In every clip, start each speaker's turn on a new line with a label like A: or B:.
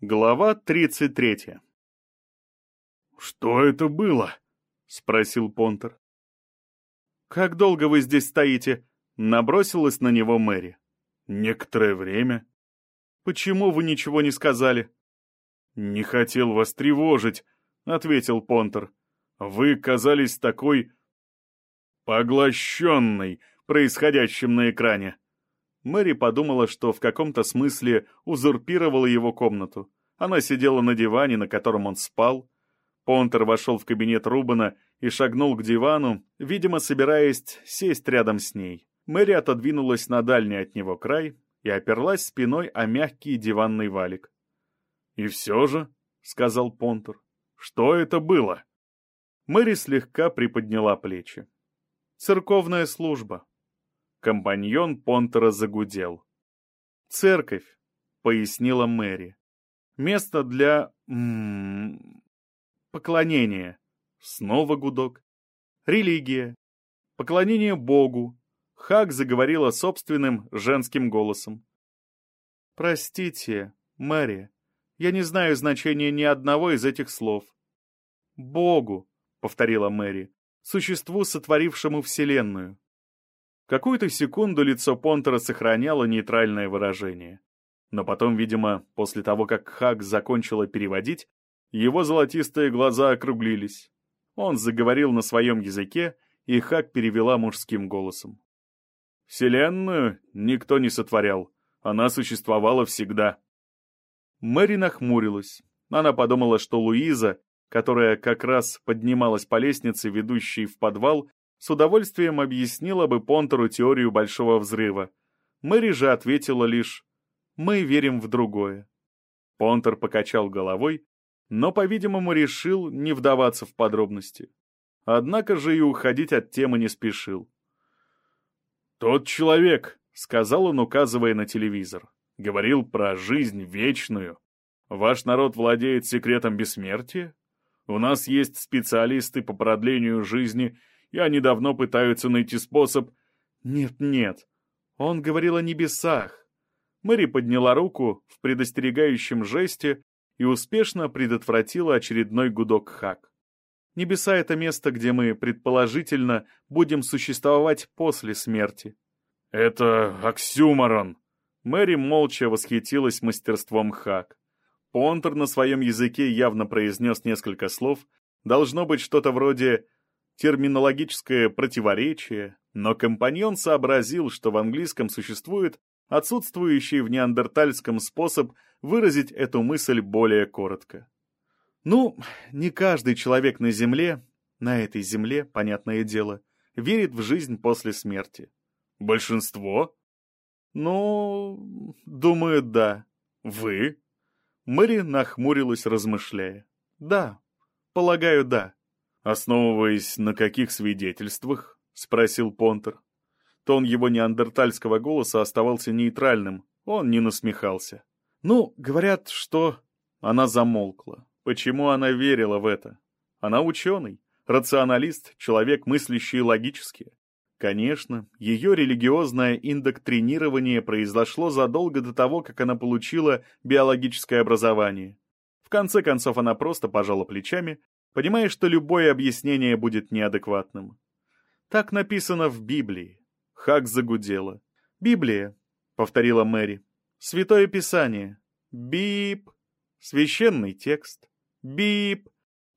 A: Глава 33
B: «Что это было?» — спросил Понтер.
A: «Как долго вы здесь стоите?» — набросилась на него Мэри.
B: «Некоторое время».
A: «Почему вы ничего не сказали?»
B: «Не хотел вас тревожить», — ответил Понтер. «Вы казались такой поглощенной происходящим на экране».
A: Мэри подумала, что в каком-то смысле узурпировала его комнату. Она сидела на диване, на котором он спал. Понтер вошел в кабинет Рубана и шагнул к дивану, видимо, собираясь сесть рядом с ней. Мэри отодвинулась на дальний от него край и оперлась спиной о мягкий диванный валик.
B: «И все же», — сказал Понтер, — «что это было?»
A: Мэри слегка приподняла плечи. «Церковная служба». Компаньон Понтера загудел. «Церковь», — пояснила Мэри. «Место для... М -м, поклонения». Снова гудок. «Религия. Поклонение Богу». Хак заговорила собственным женским голосом. «Простите, Мэри, я не знаю значения ни одного из этих слов». «Богу», — повторила Мэри, — «существу, сотворившему Вселенную». Какую-то секунду лицо Понтера сохраняло нейтральное выражение. Но потом, видимо, после того, как Хак закончила переводить, его золотистые глаза округлились. Он заговорил на своем языке, и Хак перевела мужским голосом.
B: «Вселенную никто не сотворял. Она существовала всегда».
A: Мэри нахмурилась. Она подумала, что Луиза, которая как раз поднималась по лестнице, ведущей в подвал, с удовольствием объяснила бы Понтеру теорию Большого Взрыва. Мэри же ответила лишь «Мы верим в другое». Понтер покачал головой, но, по-видимому, решил не вдаваться в подробности. Однако же и уходить от темы не спешил.
B: «Тот человек», — сказал он, указывая на телевизор, — говорил про жизнь вечную. «Ваш народ владеет секретом бессмертия? У нас есть специалисты по продлению жизни и они давно пытаются найти способ...
A: Нет-нет, он говорил о небесах. Мэри подняла руку в предостерегающем жесте и успешно предотвратила очередной гудок хак. Небеса — это место, где мы, предположительно, будем существовать после смерти.
B: «Это оксюморон!»
A: Мэри молча восхитилась мастерством хак. Понтер на своем языке явно произнес несколько слов, должно быть что-то вроде терминологическое противоречие, но компаньон сообразил, что в английском существует отсутствующий в неандертальском способ выразить эту мысль более коротко. Ну, не каждый человек на Земле, на этой Земле, понятное дело, верит в жизнь после смерти.
B: Большинство?
A: Ну, думаю, да.
B: Вы?
A: Мэри нахмурилась, размышляя. Да, полагаю, да.
B: «Основываясь на каких свидетельствах?» — спросил Понтер.
A: Тон его неандертальского голоса оставался нейтральным, он не насмехался. «Ну, говорят, что...» Она замолкла. Почему она верила в это? Она ученый, рационалист, человек, мыслящий логически. Конечно, ее религиозное индоктринирование произошло задолго до того, как она получила биологическое образование. В конце концов, она просто пожала плечами понимая, что любое объяснение будет неадекватным. Так написано в Библии. Хак загудела. «Библия», — повторила Мэри. «Святое Писание. Бип. Священный текст. Бип.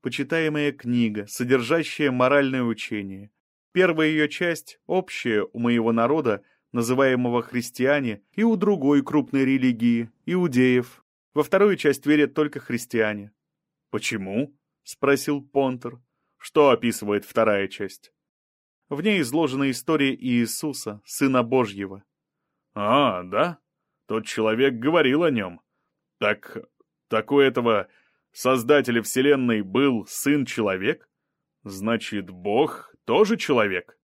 A: Почитаемая книга, содержащая моральное учение. Первая ее часть, общая у моего народа, называемого христиане, и у другой крупной религии, иудеев. Во вторую часть верят только христиане.
B: Почему?
A: — спросил Понтер. «Что описывает вторая часть?» В ней изложена история Иисуса, Сына Божьего.
B: «А, да? Тот человек говорил о нем. Так, так у этого Создателя Вселенной был Сын-человек? Значит, Бог тоже человек?»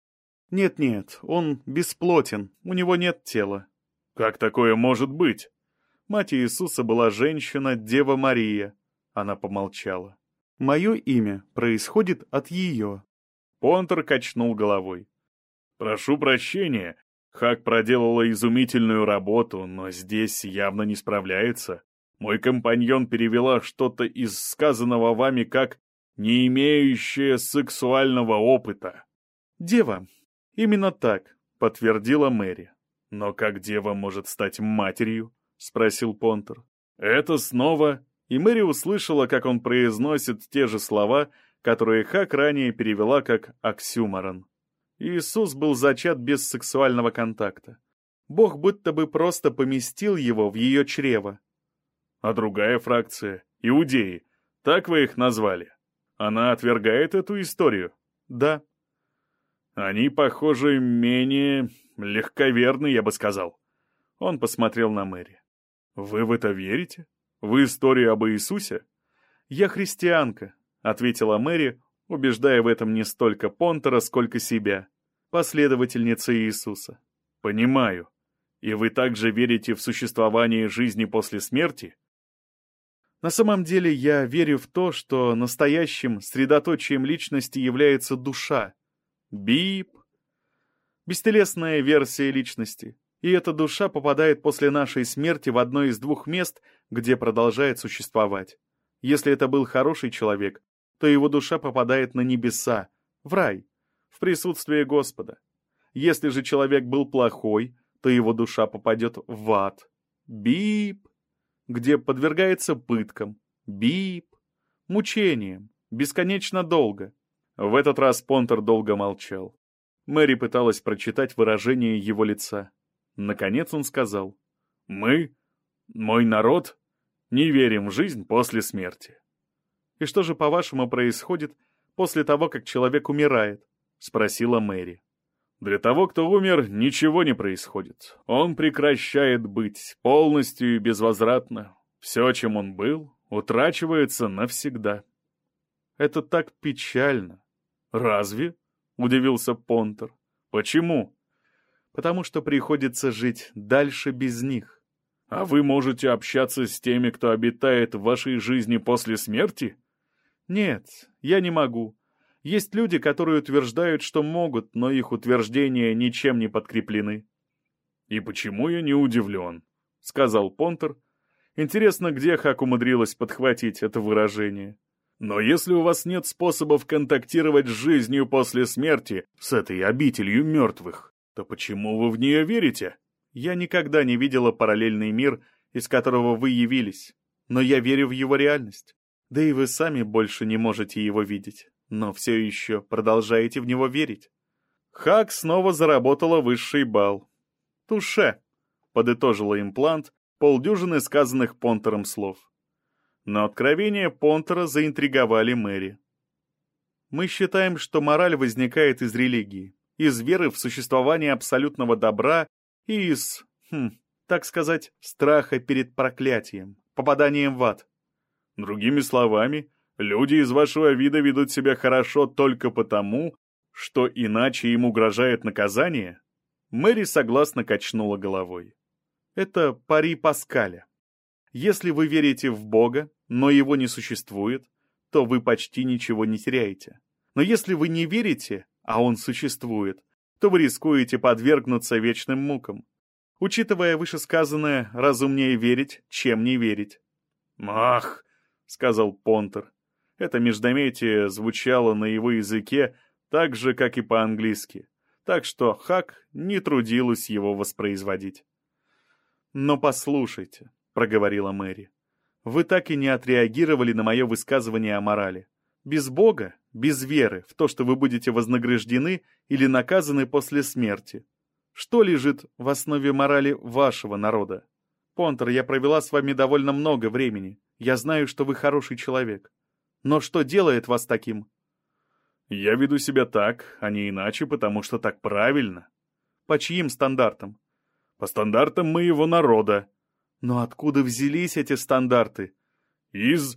A: «Нет-нет, он бесплотен, у него нет тела».
B: «Как такое может быть?»
A: Мать Иисуса была женщина, Дева Мария. Она помолчала. Мое имя происходит от ее». Понтер качнул головой.
B: «Прошу прощения. Хак проделала изумительную работу, но здесь явно не справляется. Мой компаньон перевела что-то из сказанного вами как «не имеющее сексуального опыта».
A: «Дева, именно так», — подтвердила Мэри.
B: «Но как дева может стать матерью?» — спросил Понтер. «Это снова...» И Мэри услышала, как он произносит те же слова, которые Хак ранее перевела как «оксюморон».
A: Иисус был зачат без сексуального контакта. Бог будто бы просто поместил его в ее чрево.
B: А другая фракция, иудеи, так вы их назвали? Она отвергает эту историю?
A: Да.
B: Они, похоже, менее легковерны, я бы сказал.
A: Он посмотрел на Мэри.
B: Вы в это верите? В историю об Иисусе?
A: Я христианка, ответила Мэри, убеждая в этом не столько Понтера, сколько себя, последовательница Иисуса.
B: Понимаю. И вы также верите в существование жизни после смерти?
A: На самом деле я верю в то, что настоящим средоточием личности является душа. Бип. Бестелесная версия личности. И эта душа попадает после нашей смерти в одно из двух мест, где продолжает существовать. Если это был хороший человек, то его душа попадает на небеса, в рай, в присутствие Господа. Если же человек был плохой, то его душа попадет в ад. Бип! Где подвергается пыткам. Бип! Мучениям. Бесконечно долго. В этот раз Понтер долго молчал. Мэри пыталась прочитать выражение его лица. Наконец он сказал.
B: «Мы, мой народ, не верим в жизнь после смерти».
A: «И что же, по-вашему, происходит после того, как человек умирает?» — спросила Мэри.
B: Для того, кто умер, ничего не происходит. Он прекращает быть полностью и безвозвратно. Все, чем он был, утрачивается навсегда.
A: Это так печально.
B: Разве? Удивился Понтер. Почему?
A: Потому что приходится жить дальше без них.
B: А вы можете общаться с теми, кто обитает в вашей жизни после смерти?
A: Нет, я не могу. Есть люди, которые утверждают, что могут, но их утверждения ничем не подкреплены.
B: «И почему я не удивлен?» — сказал Понтер.
A: Интересно, где Хак умудрилась подхватить это выражение.
B: «Но если у вас нет способов контактировать с жизнью после смерти, с этой обителью мертвых, то почему вы в нее верите?»
A: «Я никогда не видела параллельный мир, из которого вы явились, но я верю в его реальность. Да и вы сами больше не можете его видеть но все еще продолжаете в него верить. Хак снова заработала высший балл. «Туше», — подытожила имплант полдюжины сказанных Понтером слов. Но откровения Понтера заинтриговали Мэри. Мы считаем, что мораль возникает из религии, из веры в существование абсолютного добра и из, хм, так сказать, страха перед проклятием, попаданием в ад.
B: Другими словами, Люди из вашего вида ведут себя хорошо только потому, что иначе им угрожает наказание?»
A: Мэри согласно качнула головой. «Это пари Паскаля. Если вы верите в Бога, но его не существует, то вы почти ничего не теряете. Но если вы не верите, а он существует, то вы рискуете подвергнуться вечным мукам. Учитывая вышесказанное, разумнее верить, чем не верить».
B: «Ах!» — сказал Понтер.
A: Это междометие звучало на его языке так же, как и по-английски, так что Хак не трудилась его воспроизводить. «Но послушайте», — проговорила Мэри, — «вы так и не отреагировали на мое высказывание о морали. Без Бога, без веры в то, что вы будете вознаграждены или наказаны после смерти. Что лежит в основе морали вашего народа? Понтер, я провела с вами довольно много времени. Я знаю, что вы хороший человек. Но что делает вас таким?
B: Я веду себя так, а не иначе, потому что так правильно.
A: По чьим стандартам?
B: По стандартам моего народа.
A: Но откуда взялись эти стандарты?
B: Из...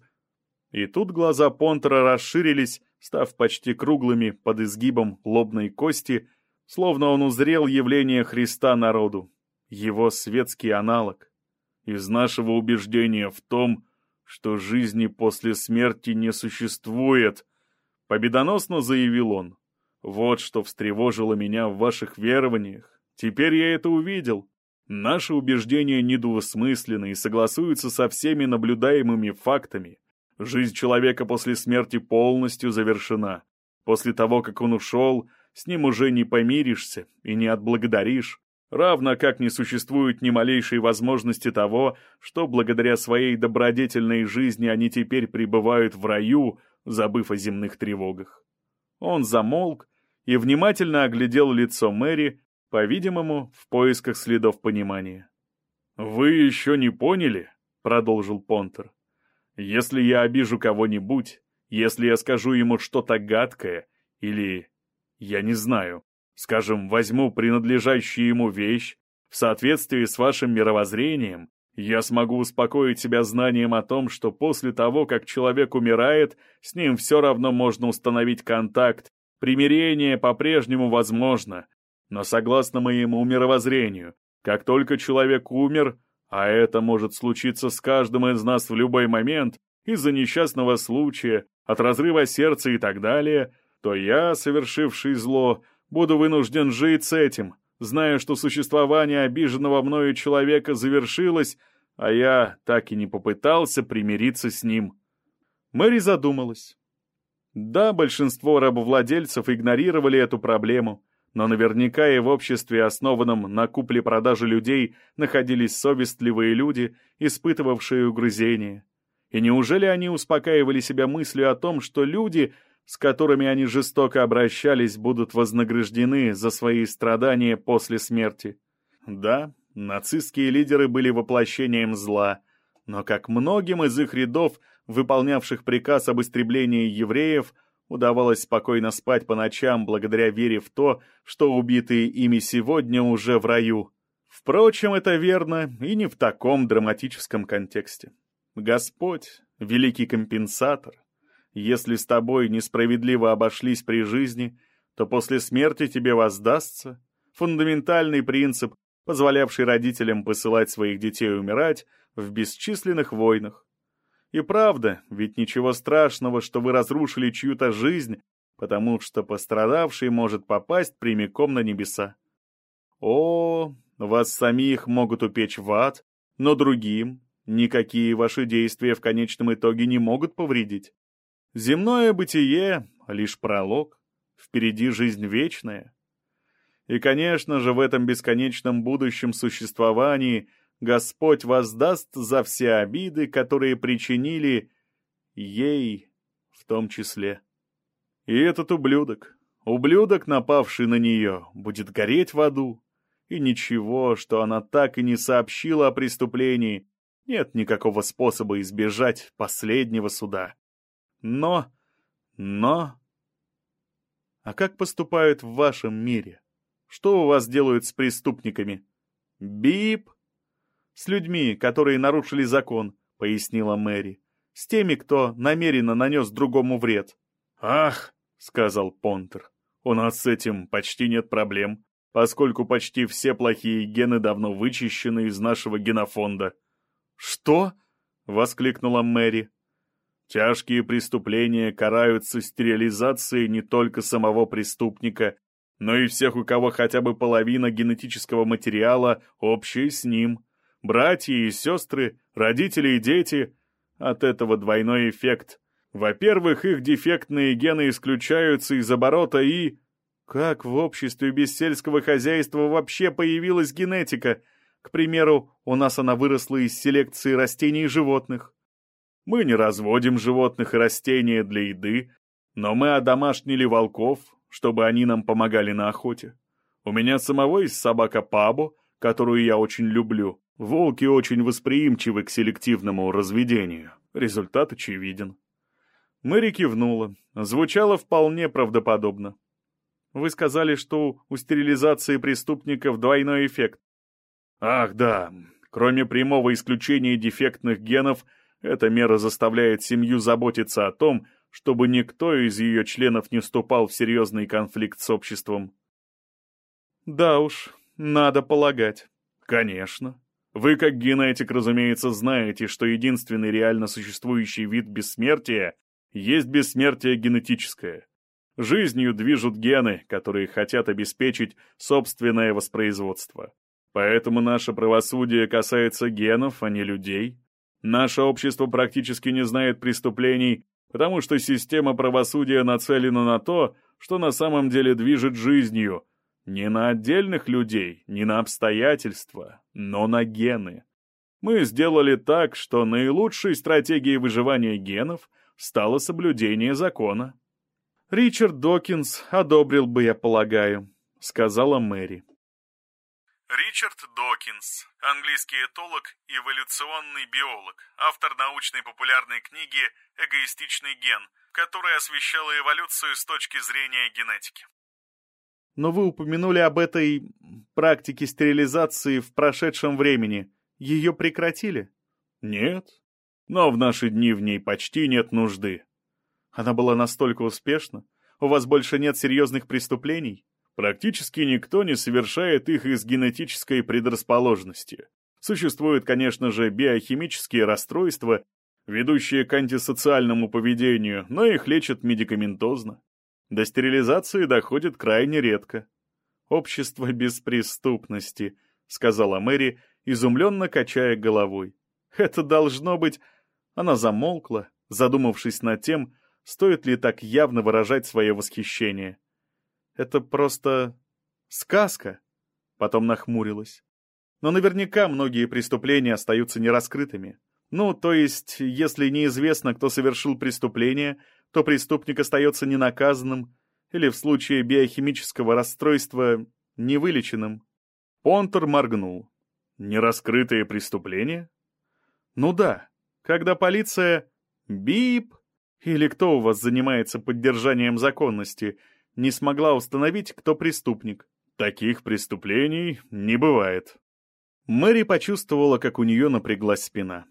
A: И тут глаза Понтера расширились, став почти круглыми под изгибом лобной кости, словно он узрел явление Христа народу, его светский аналог.
B: Из нашего убеждения в том, что жизни после смерти не существует, победоносно заявил он. Вот что встревожило меня в ваших верованиях. Теперь я это увидел. Наши убеждения недвусмысленны и согласуются со всеми наблюдаемыми фактами. Жизнь человека после смерти полностью завершена. После того, как он ушел, с ним уже не помиришься и не отблагодаришь, равно как не существует ни малейшей возможности того, что благодаря своей добродетельной жизни они теперь пребывают в раю, забыв о земных тревогах. Он замолк и внимательно оглядел лицо Мэри, по-видимому, в поисках следов понимания. «Вы еще не поняли?» — продолжил Понтер. «Если я обижу кого-нибудь, если я скажу ему что-то гадкое, или, я не знаю, скажем, возьму принадлежащую ему вещь, в соответствии с вашим мировоззрением, я смогу успокоить себя знанием о том, что после того, как человек умирает, с ним все равно можно установить контакт, примирение по-прежнему возможно, но согласно моему мировоззрению, как только человек умер, а это может случиться с каждым из нас в любой момент, из-за несчастного случая, от разрыва сердца и так далее, то я, совершивший зло, буду вынужден жить с этим, зная, что существование обиженного мною человека завершилось, а я так и не попытался примириться с ним. Мэри задумалась. Да, большинство рабовладельцев игнорировали эту проблему, но наверняка и в обществе, основанном на купле-продаже людей, находились совестливые люди, испытывавшие угрызения. И неужели они успокаивали себя мыслью о том, что люди, с которыми они жестоко обращались, будут вознаграждены за свои страдания после смерти? Да, нацистские лидеры были воплощением зла, но как многим из их рядов, выполнявших приказ об истреблении евреев, удавалось спокойно спать по ночам благодаря вере в то, что убитые ими сегодня уже в раю. Впрочем, это верно и не в таком драматическом контексте. Господь, великий компенсатор, если с тобой несправедливо обошлись при жизни, то после смерти тебе воздастся фундаментальный принцип, позволявший родителям посылать своих детей умирать в бесчисленных войнах, и правда, ведь ничего страшного, что вы разрушили чью-то жизнь, потому что пострадавший может попасть прямиком на небеса. О, вас самих могут упечь в ад, но другим никакие ваши действия в конечном итоге не могут повредить. Земное бытие — лишь пролог, впереди жизнь вечная. И, конечно же, в этом бесконечном будущем существовании — Господь воздаст за все обиды, которые причинили ей в том числе. И этот ублюдок, ублюдок, напавший на нее, будет гореть в аду. И ничего, что она так и не сообщила о преступлении, нет никакого способа избежать последнего суда. Но, но... А как поступают в вашем мире? Что у вас делают с преступниками? Бип! «С людьми, которые нарушили закон», — пояснила Мэри. «С теми, кто намеренно нанес другому вред». «Ах», — сказал Понтер, — «у нас с этим почти нет проблем, поскольку почти все плохие гены давно вычищены из нашего генофонда».
A: «Что?» — воскликнула Мэри.
B: «Тяжкие преступления караются стерилизацией не только самого преступника, но и всех, у кого хотя бы половина генетического материала общая с ним братья и сестры, родители и дети. От этого двойной эффект. Во-первых, их дефектные гены исключаются из оборота и... Как в обществе без сельского хозяйства вообще появилась генетика? К примеру, у нас она выросла из селекции растений и животных. Мы не разводим животных и растения для еды, но мы одомашнили волков, чтобы они нам помогали на охоте. У меня самого есть собака Пабо, которую я очень люблю. Волки очень восприимчивы к селективному разведению. Результат очевиден.
A: Мэри кивнула. Звучало вполне правдоподобно. Вы сказали, что у стерилизации преступников двойной эффект.
B: Ах, да. Кроме прямого исключения дефектных генов, эта мера заставляет семью заботиться о том, чтобы никто из ее членов не вступал в серьезный конфликт с обществом.
A: Да уж, надо полагать.
B: Конечно. Вы, как генетик, разумеется, знаете, что единственный реально существующий вид бессмертия есть бессмертие генетическое. Жизнью движут гены, которые хотят обеспечить собственное воспроизводство. Поэтому наше правосудие касается генов, а не людей. Наше общество практически не знает преступлений, потому что система правосудия нацелена на то, что на самом деле движет жизнью, не на отдельных людей, не на обстоятельства, но на гены. Мы сделали так, что наилучшей стратегией выживания генов стало соблюдение закона.
A: «Ричард Докинс одобрил бы, я полагаю», — сказала Мэри.
B: Ричард Докинс, английский этолог и эволюционный биолог, автор научной популярной книги «Эгоистичный ген», которая освещала эволюцию с точки зрения генетики.
A: Но вы упомянули об этой практике стерилизации в прошедшем времени. Ее прекратили?
B: Нет. Но в наши дни в ней почти нет нужды.
A: Она была настолько успешна? У вас больше нет серьезных преступлений?
B: Практически никто не совершает их из генетической предрасположенности. Существуют, конечно же, биохимические расстройства, ведущие к антисоциальному поведению, но их лечат медикаментозно. До стерилизации доходит крайне редко.
A: «Общество беспреступности», — сказала Мэри, изумленно качая головой. «Это должно быть...» Она замолкла, задумавшись над тем, стоит ли так явно выражать свое восхищение. Это просто сказка. Потом нахмурилась. Но наверняка многие преступления остаются нераскрытыми. Ну, то есть, если неизвестно, кто совершил преступление, то преступник остается ненаказанным или в случае биохимического расстройства невылеченным. Понтер моргнул.
B: Нераскрытые преступления?
A: Ну да. Когда полиция... Бип! Или кто у вас занимается поддержанием законности — не смогла установить, кто преступник.
B: Таких преступлений не бывает.
A: Мэри почувствовала, как у нее напряглась спина.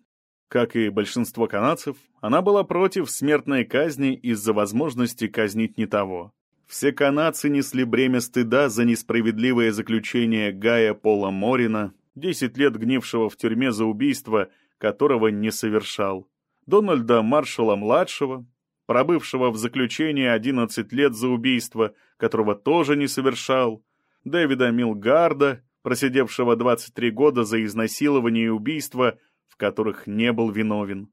A: Как и большинство канадцев, она была против смертной казни из-за возможности казнить не того. Все канадцы несли бремя стыда за несправедливое заключение Гая Пола Морина, 10 лет гнившего в тюрьме за убийство, которого не совершал. Дональда Маршалла-младшего, пробывшего в заключении 11 лет за убийство, которого тоже не совершал, Дэвида Милгарда, просидевшего 23 года за изнасилование и убийство, в которых не был виновен.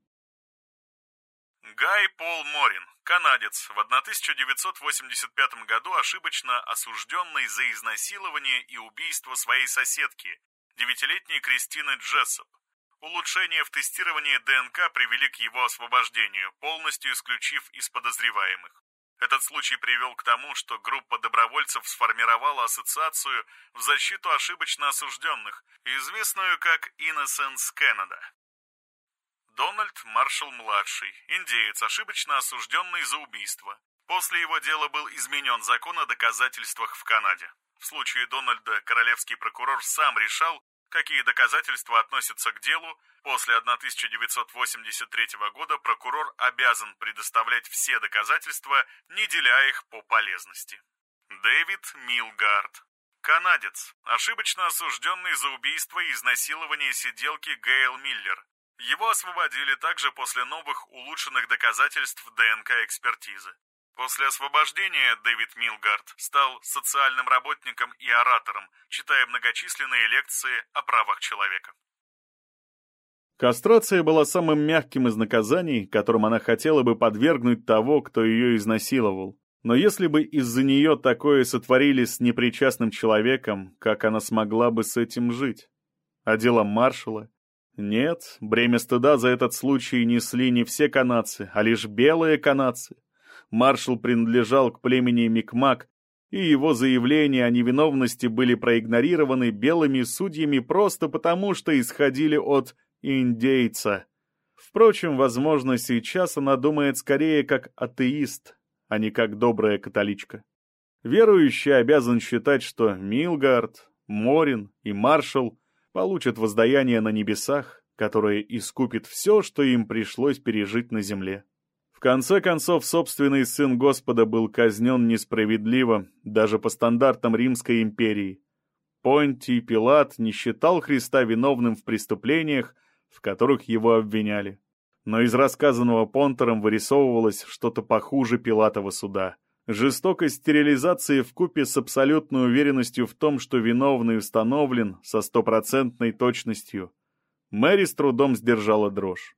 B: Гай Пол Морин, канадец, в 1985 году ошибочно осужденный за изнасилование и убийство своей соседки, девятилетней Кристины Джессоп, Улучшения в тестировании ДНК привели к его освобождению, полностью исключив из подозреваемых. Этот случай привел к тому, что группа добровольцев сформировала ассоциацию в защиту ошибочно осужденных, известную как Innocence Canada. Дональд Маршалл-младший, индеец, ошибочно осужденный за убийство. После его дела был изменен закон о доказательствах в Канаде. В случае Дональда королевский прокурор сам решал, какие доказательства относятся к делу, после 1983 года прокурор обязан предоставлять все доказательства, не деля их по полезности. Дэвид Милгард. Канадец, ошибочно осужденный за убийство и изнасилование сиделки Гейл Миллер. Его освободили также после новых улучшенных доказательств ДНК-экспертизы. После освобождения Дэвид Милгард стал социальным работником и оратором, читая многочисленные лекции о правах человека.
A: Кастрация была самым мягким из наказаний, которым она хотела бы подвергнуть того, кто ее изнасиловал. Но если бы из-за нее такое сотворили с непричастным человеком, как она смогла бы с этим жить? А делом маршала? Нет, бремя стыда за этот случай несли не все канадцы, а лишь белые канадцы маршал принадлежал к племени Микмак, и его заявления о невиновности были проигнорированы белыми судьями просто потому, что исходили от индейца. Впрочем, возможно, сейчас она думает скорее как атеист, а не как добрая католичка. Верующий обязан считать, что Милгард, Морин и Маршал получат воздаяние на небесах, которое искупит все, что им пришлось пережить на земле. Конце концов, собственный сын Господа был казнен несправедливо, даже по стандартам Римской империи. Понтий Пилат не считал Христа виновным в преступлениях, в которых его обвиняли. Но из рассказанного Понтером вырисовывалось что-то похуже Пилатова суда, Жестокость стерилизации вкупе с абсолютной уверенностью в том, что виновный установлен со стопроцентной точностью. Мэри с трудом сдержала дрожь.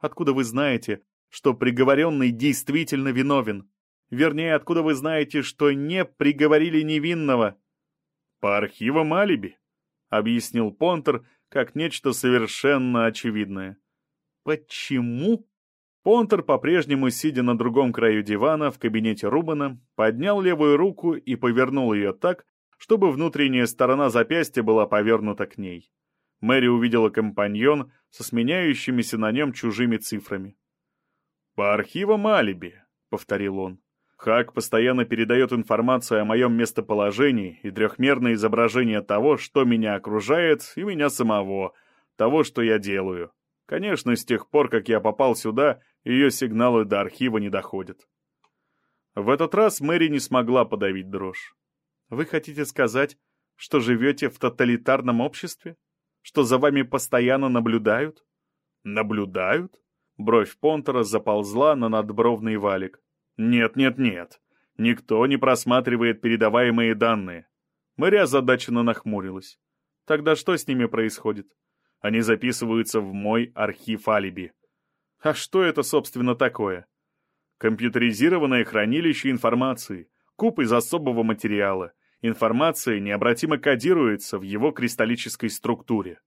A: «Откуда вы знаете, что приговоренный действительно виновен? Вернее, откуда вы знаете, что не приговорили невинного?»
B: «По архивам алиби», — объяснил Понтер как нечто совершенно очевидное.
A: «Почему?» Понтер, по-прежнему сидя на другом краю дивана в кабинете Рубана, поднял левую руку и повернул ее так, чтобы внутренняя сторона запястья была повернута к ней. Мэри увидела компаньон со сменяющимися на нем чужими цифрами.
B: «По архивам алиби», — повторил он. «Хак постоянно передает информацию о моем местоположении и трехмерное изображение того, что меня окружает, и меня самого, того, что я делаю. Конечно, с тех пор, как я попал сюда, ее сигналы до архива не доходят.
A: В этот раз Мэри не смогла подавить дрожь. «Вы хотите сказать, что живете в тоталитарном обществе? Что за вами постоянно наблюдают?»
B: «Наблюдают?»
A: Бровь Понтера заползла на надбровный валик.
B: «Нет-нет-нет. Никто не просматривает передаваемые данные».
A: Мэри озадаченно нахмурилась. «Тогда что с ними происходит?»
B: Они записываются в мой архив алиби.
A: А что это, собственно, такое?
B: Компьютеризированное хранилище информации, куб из особого материала. Информация необратимо кодируется в его кристаллической структуре.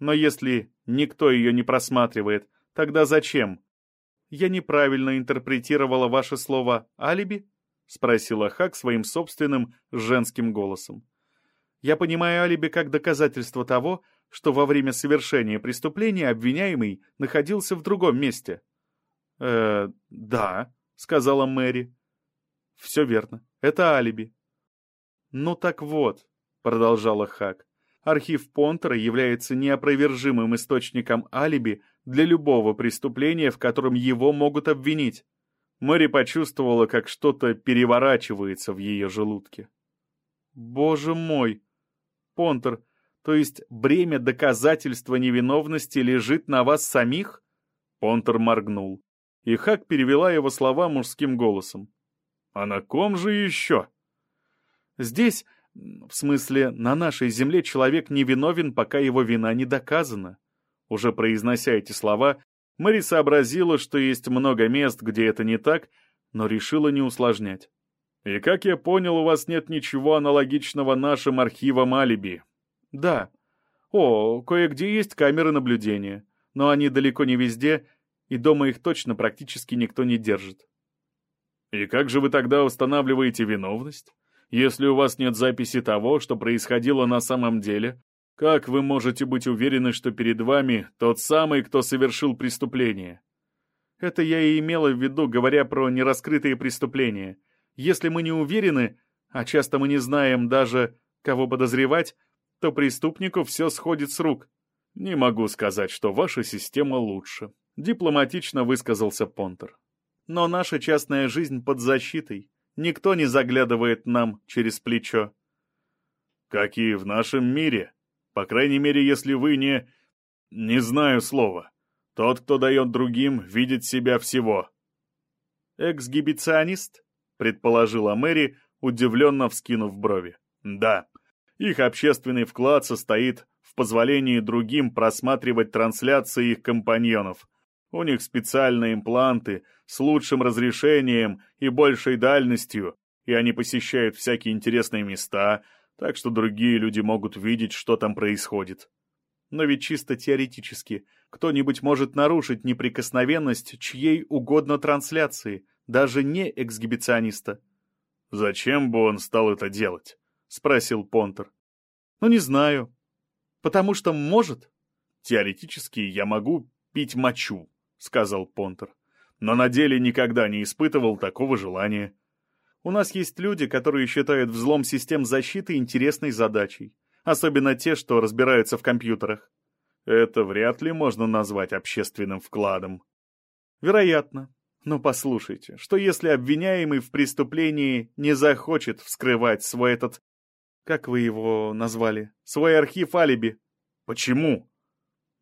A: Но если никто ее не просматривает, тогда зачем? Я неправильно интерпретировала ваше слово «алиби»? — спросила Хак своим собственным женским голосом. Я понимаю алиби как доказательство того, что во время совершения преступления обвиняемый находился в другом месте. «Э, да», — сказала Мэри. «Все верно. Это алиби». «Ну так вот», — продолжала Хак, «архив Понтера является неопровержимым источником алиби для любого преступления, в котором его могут обвинить». Мэри почувствовала, как что-то переворачивается в ее желудке. «Боже мой! Понтер, то есть бремя доказательства невиновности лежит на вас самих?»
B: Понтер моргнул, и Хак перевела его слова мужским голосом. «А на ком же еще?»
A: «Здесь, в смысле, на нашей земле человек невиновен, пока его вина не доказана». Уже произнося эти слова, Мэри сообразила, что есть много мест, где это не так, но решила не усложнять.
B: «И как я понял, у вас нет ничего аналогичного нашим архивам алиби»,
A: да. О, кое-где есть камеры наблюдения, но они далеко не везде, и дома их точно практически никто не держит.
B: И как же вы тогда устанавливаете виновность? Если у вас нет записи того, что происходило на самом деле, как вы можете быть уверены, что перед вами тот самый, кто совершил преступление?
A: Это я и имела в виду, говоря про нераскрытые преступления. Если мы не уверены, а часто мы не знаем даже, кого подозревать, то преступнику все сходит с рук.
B: Не могу сказать, что ваша система лучше, дипломатично высказался Понтер.
A: Но наша частная жизнь под защитой. Никто не заглядывает нам через плечо.
B: Как и в нашем мире. По крайней мере, если вы не... Не знаю слова. Тот, кто дает другим, видит себя всего.
A: «Эксгибиционист?» — предположила Мэри, удивленно вскинув брови.
B: «Да, их общественный вклад состоит в позволении другим просматривать трансляции их компаньонов. У них специальные импланты с лучшим разрешением и большей дальностью, и они посещают всякие интересные места, так что другие люди могут видеть, что там происходит.
A: Но ведь чисто теоретически кто-нибудь может нарушить неприкосновенность чьей угодно трансляции, даже не эксгибициониста.
B: Зачем бы он стал это делать? — спросил Понтер.
A: «Ну, не знаю. Потому что может».
B: «Теоретически я могу пить мочу», — сказал Понтер. «Но на деле никогда не испытывал такого желания».
A: «У нас есть люди, которые считают взлом систем защиты интересной задачей. Особенно те, что разбираются в компьютерах».
B: «Это вряд ли можно назвать общественным вкладом».
A: «Вероятно. Но послушайте, что если обвиняемый в преступлении не захочет вскрывать свой этот как вы его назвали? Свой архив алиби.
B: Почему?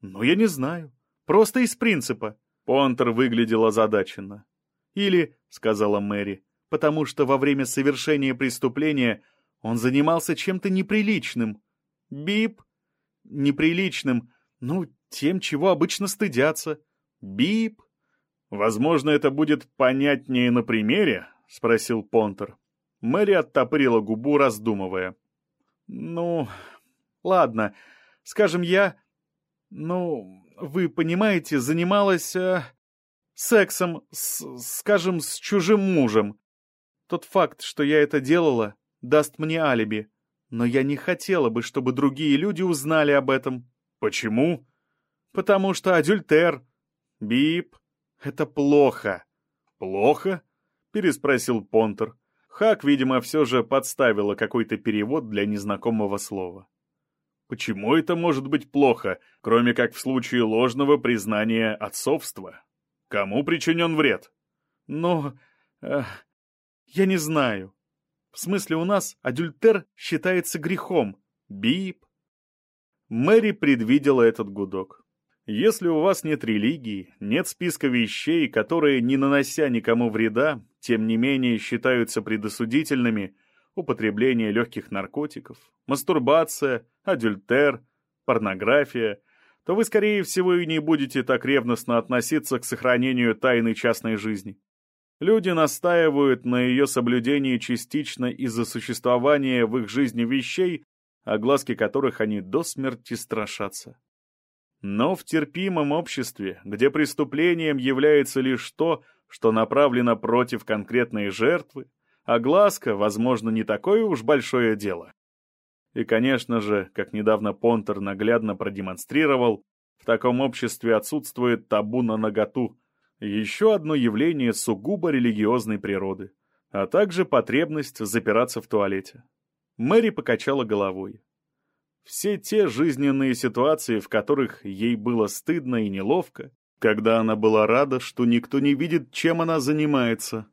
A: Ну, я не знаю. Просто из принципа.
B: Понтер выглядел озадаченно.
A: Или, сказала Мэри, потому что во время совершения преступления он занимался чем-то неприличным. Бип. Неприличным. Ну, тем, чего обычно стыдятся. Бип.
B: «Возможно, это будет понятнее на примере?» — спросил Понтер. Мэри оттопырила губу, раздумывая.
A: «Ну, ладно. Скажем, я... Ну, вы понимаете, занималась... Э, сексом, с, скажем, с чужим мужем. Тот факт, что я это делала, даст мне алиби. Но я не хотела бы, чтобы другие люди узнали об этом.
B: Почему?
A: Потому что адюльтер. Бип. Это плохо.
B: Плохо? Переспросил Понтер. Хак, видимо, все же подставила какой-то перевод для незнакомого слова. Почему это может быть плохо, кроме как в случае ложного признания отцовства? Кому причинен вред?
A: Ну, э, я не знаю. В смысле, у нас адюльтер считается грехом. Бип. Мэри предвидела этот гудок. Если у вас нет религии, нет списка вещей, которые, не нанося никому вреда, тем не менее считаются предосудительными, употребление легких наркотиков, мастурбация, адюльтер, порнография, то вы, скорее всего, и не будете так ревностно относиться к сохранению тайны частной жизни. Люди настаивают на ее соблюдении частично из-за существования в их жизни вещей, огласки которых они до смерти страшатся. Но в терпимом обществе, где преступлением является лишь то, что направлено против конкретной жертвы, огласка, возможно, не такое уж большое дело. И, конечно же, как недавно Понтер наглядно продемонстрировал, в таком обществе отсутствует табу на наготу, еще одно явление сугубо религиозной природы, а также потребность запираться в туалете. Мэри покачала головой. Все те жизненные ситуации, в которых ей было стыдно и неловко, когда она была рада, что никто не видит, чем она занимается.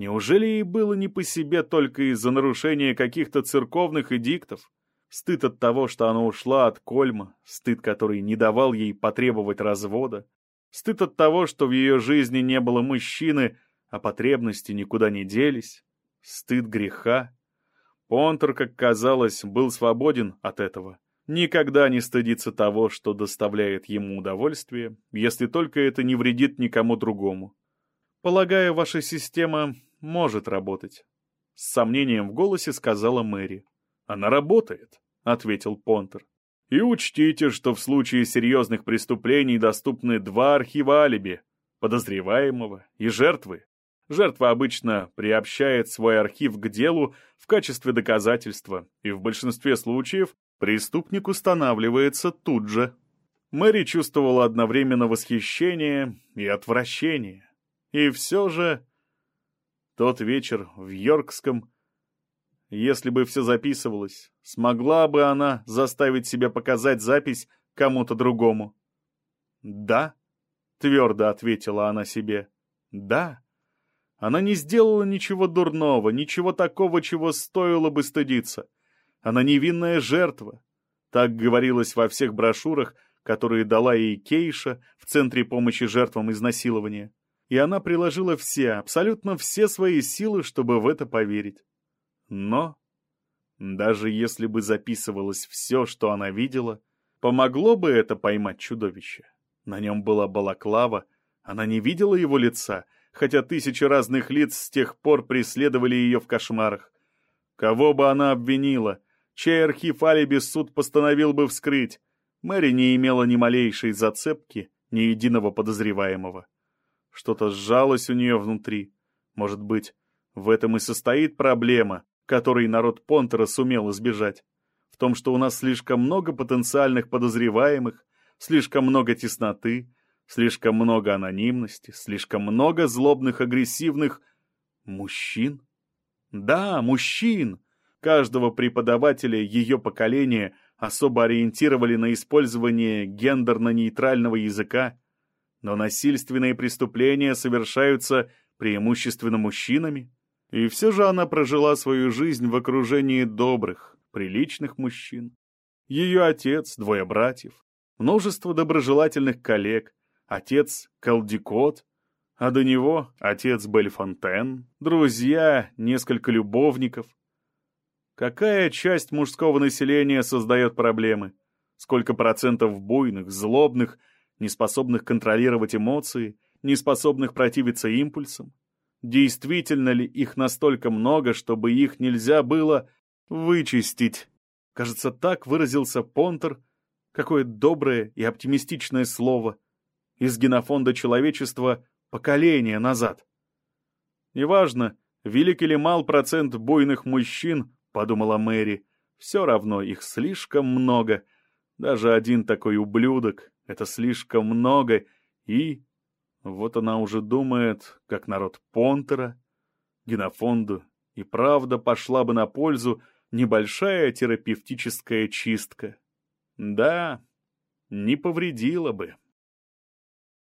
A: Неужели ей было не по себе только из-за нарушения каких-то церковных эдиктов? Стыд от того, что она ушла от Кольма, стыд, который не давал ей потребовать развода, стыд от того, что в ее жизни не было мужчины, а потребности никуда не делись, стыд греха. Понтер, как казалось, был свободен от этого. Никогда не стыдится того, что доставляет ему удовольствие, если только это не вредит никому другому. Полагаю, ваша система может работать. С сомнением в голосе сказала Мэри. Она работает, ответил Понтер. И учтите, что в случае серьезных преступлений доступны два архива алиби — подозреваемого и жертвы. Жертва обычно приобщает свой архив к делу в качестве доказательства, и в большинстве случаев преступник устанавливается тут же. Мэри чувствовала одновременно восхищение и отвращение. И все же... Тот вечер в Йоркском... Если бы все записывалось, смогла бы она заставить себя показать запись кому-то другому? «Да», — твердо ответила она себе, — «да». Она не сделала ничего дурного, ничего такого, чего стоило бы стыдиться. Она невинная жертва. Так говорилось во всех брошюрах, которые дала ей Кейша в Центре помощи жертвам изнасилования. И она приложила все, абсолютно все свои силы, чтобы в это поверить. Но, даже если бы записывалось все, что она видела, помогло бы это поймать чудовище. На нем была балаклава, она не видела его лица — хотя тысячи разных лиц с тех пор преследовали ее в кошмарах. Кого бы она обвинила? Чей архив алиби суд постановил бы вскрыть? Мэри не имела ни малейшей зацепки, ни единого подозреваемого. Что-то сжалось у нее внутри. Может быть, в этом и состоит проблема, которой народ Понтера сумел избежать. В том, что у нас слишком много потенциальных подозреваемых, слишком много тесноты, Слишком много анонимности, слишком много злобных, агрессивных мужчин. Да, мужчин. Каждого преподавателя ее поколения особо ориентировали на использование гендерно-нейтрального языка, но насильственные преступления совершаются преимущественно мужчинами. И все же она прожила свою жизнь в окружении добрых, приличных мужчин. Ее отец, двое братьев, множество доброжелательных коллег, Отец Калдикот. А до него отец Бельфонтен, друзья, несколько любовников. Какая часть мужского населения создает проблемы? Сколько процентов буйных, злобных, неспособных контролировать эмоции, неспособных противиться импульсам? Действительно ли их настолько много, чтобы их нельзя было вычистить? Кажется, так выразился Понтер. Какое доброе и оптимистичное слово. Из генофонда человечества поколения назад. Неважно, велик или мал процент буйных мужчин, подумала Мэри, все равно их слишком много. Даже один такой ублюдок — это слишком много, и вот она уже думает, как народ Понтера, генофонду, и правда пошла бы на пользу небольшая терапевтическая чистка. Да, не повредила бы.